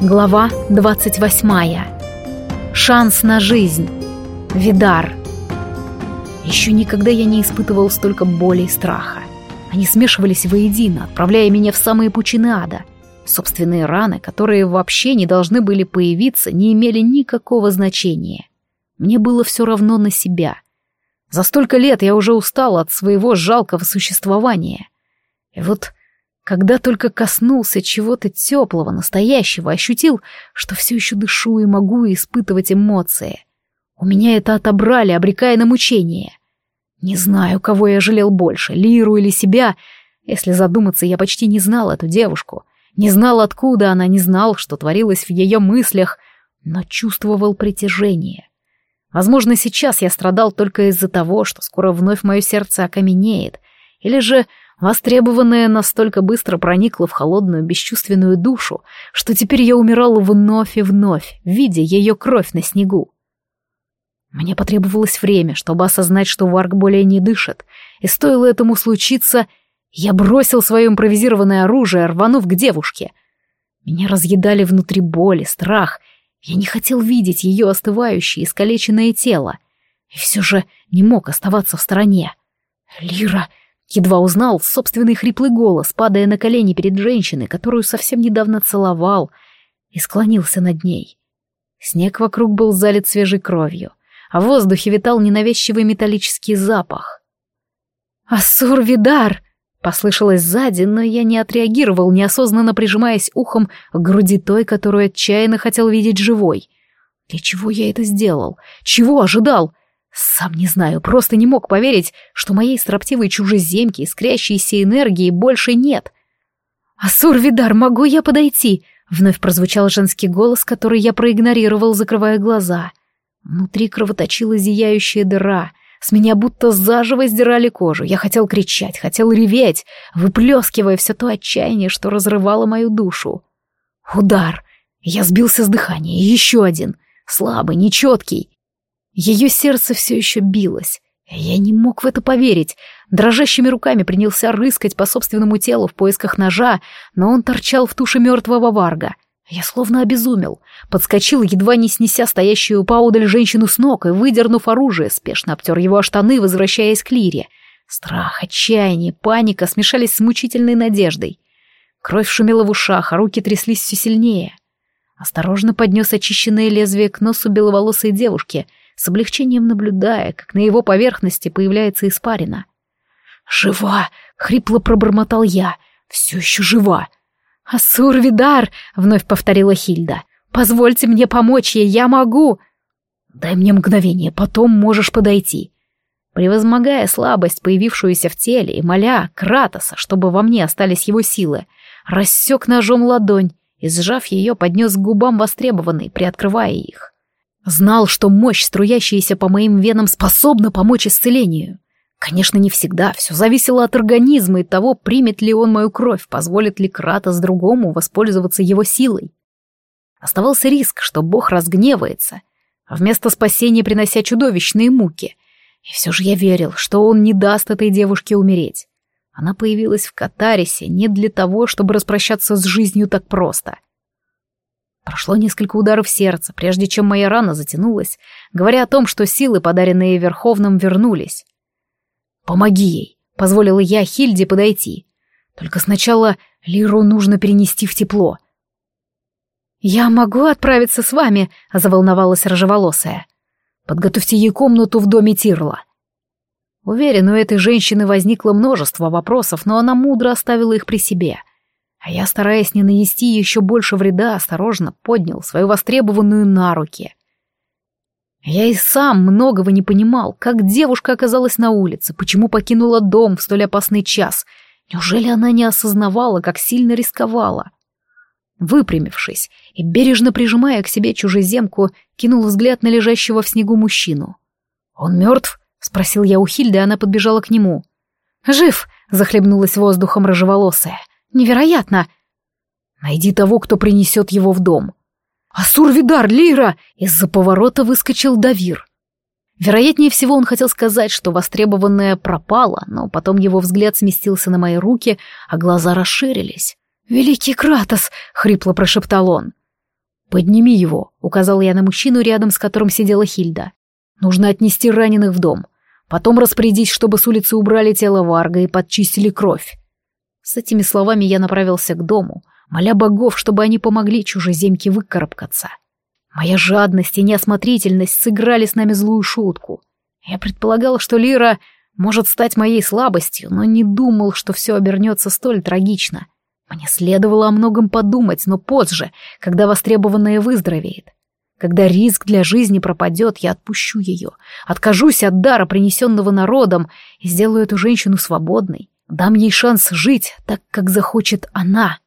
Глава 28. Шанс на жизнь. Видар. Еще никогда я не испытывал столько боли и страха. Они смешивались воедино, отправляя меня в самые пучины ада. Собственные раны, которые вообще не должны были появиться, не имели никакого значения. Мне было все равно на себя. За столько лет я уже устал от своего жалкого существования. И вот когда только коснулся чего-то теплого, настоящего, ощутил, что все еще дышу и могу испытывать эмоции. У меня это отобрали, обрекая на мучение. Не знаю, кого я жалел больше, Лиру или себя. Если задуматься, я почти не знал эту девушку. Не знал, откуда она, не знал, что творилось в ее мыслях, но чувствовал притяжение. Возможно, сейчас я страдал только из-за того, что скоро вновь мое сердце окаменеет, или же Востребованное настолько быстро проникло в холодную бесчувственную душу, что теперь я умирал вновь и вновь, видя ее кровь на снегу. Мне потребовалось время, чтобы осознать, что Варк более не дышит, и стоило этому случиться, я бросил свое импровизированное оружие, рванув к девушке. Меня разъедали внутри боли, страх. Я не хотел видеть ее остывающее, искалеченное тело. И все же не мог оставаться в стороне. «Лира!» Едва узнал собственный хриплый голос, падая на колени перед женщиной, которую совсем недавно целовал, и склонился над ней. Снег вокруг был залит свежей кровью, а в воздухе витал ненавязчивый металлический запах. «Ассур Видар!» — послышалось сзади, но я не отреагировал, неосознанно прижимаясь ухом к груди той, которую отчаянно хотел видеть живой. Для чего я это сделал? Чего ожидал? Сам не знаю, просто не мог поверить, что моей строптивой чужеземки, искрящейся энергии, больше нет. «Асур Видар, могу я подойти?» — вновь прозвучал женский голос, который я проигнорировал, закрывая глаза. Внутри кровоточила зияющая дыра. С меня будто заживо сдирали кожу. Я хотел кричать, хотел реветь, выплескивая все то отчаяние, что разрывало мою душу. Удар. Я сбился с дыхания. Еще один. Слабый, нечеткий. Ее сердце все еще билось. Я не мог в это поверить. Дрожащими руками принялся рыскать по собственному телу в поисках ножа, но он торчал в туше мертвого варга. Я словно обезумел. Подскочил, едва не снеся стоящую поодаль женщину с ног и, выдернув оружие, спешно обтер его о штаны, возвращаясь к Лире. Страх, отчаяние, паника смешались с мучительной надеждой. Кровь шумела в ушах, а руки тряслись все сильнее. Осторожно поднес очищенное лезвие к носу беловолосой девушки — с облегчением наблюдая, как на его поверхности появляется испарина. «Жива!» — хрипло пробормотал я. «Все еще жива!» «Асур Видар!» — вновь повторила Хильда. «Позвольте мне помочь ей, я могу!» «Дай мне мгновение, потом можешь подойти». Превозмогая слабость, появившуюся в теле, и моля Кратоса, чтобы во мне остались его силы, рассек ножом ладонь и, сжав ее, поднес к губам востребованный, приоткрывая их. Знал, что мощь, струящаяся по моим венам, способна помочь исцелению. Конечно, не всегда, все зависело от организма и того, примет ли он мою кровь, позволит ли Кратос другому воспользоваться его силой. Оставался риск, что Бог разгневается, вместо спасения принося чудовищные муки. И все же я верил, что он не даст этой девушке умереть. Она появилась в Катарисе не для того, чтобы распрощаться с жизнью так просто — Прошло несколько ударов сердца, прежде чем моя рана затянулась, говоря о том, что силы, подаренные Верховным, вернулись. «Помоги ей», — позволила я Хильде подойти. «Только сначала Лиру нужно перенести в тепло». «Я могу отправиться с вами», — заволновалась рыжеволосая. «Подготовьте ей комнату в доме Тирла». Уверен, у этой женщины возникло множество вопросов, но она мудро оставила их при себе — а я, стараясь не нанести еще больше вреда, осторожно поднял свою востребованную на руки. Я и сам многого не понимал, как девушка оказалась на улице, почему покинула дом в столь опасный час. Неужели она не осознавала, как сильно рисковала? Выпрямившись и бережно прижимая к себе чужеземку, кинул взгляд на лежащего в снегу мужчину. «Он мертв?» — спросил я у Хильды, она подбежала к нему. «Жив!» — захлебнулась воздухом рыжеволосая. Невероятно! Найди того, кто принесет его в дом. Асур-Видар, Лира! Из-за поворота выскочил Давир. Вероятнее всего, он хотел сказать, что востребованное пропало, но потом его взгляд сместился на мои руки, а глаза расширились. «Великий Кратос!» — хрипло прошептал он. «Подними его», — указал я на мужчину, рядом с которым сидела Хильда. «Нужно отнести раненых в дом. Потом распорядись, чтобы с улицы убрали тело Варга и подчистили кровь». С этими словами я направился к дому, моля богов, чтобы они помогли чужеземке выкарабкаться. Моя жадность и неосмотрительность сыграли с нами злую шутку. Я предполагал, что Лира может стать моей слабостью, но не думал, что все обернется столь трагично. Мне следовало о многом подумать, но позже, когда востребованное выздоровеет. Когда риск для жизни пропадет, я отпущу ее, откажусь от дара, принесенного народом, и сделаю эту женщину свободной, дам ей шанс жить так, как захочет она.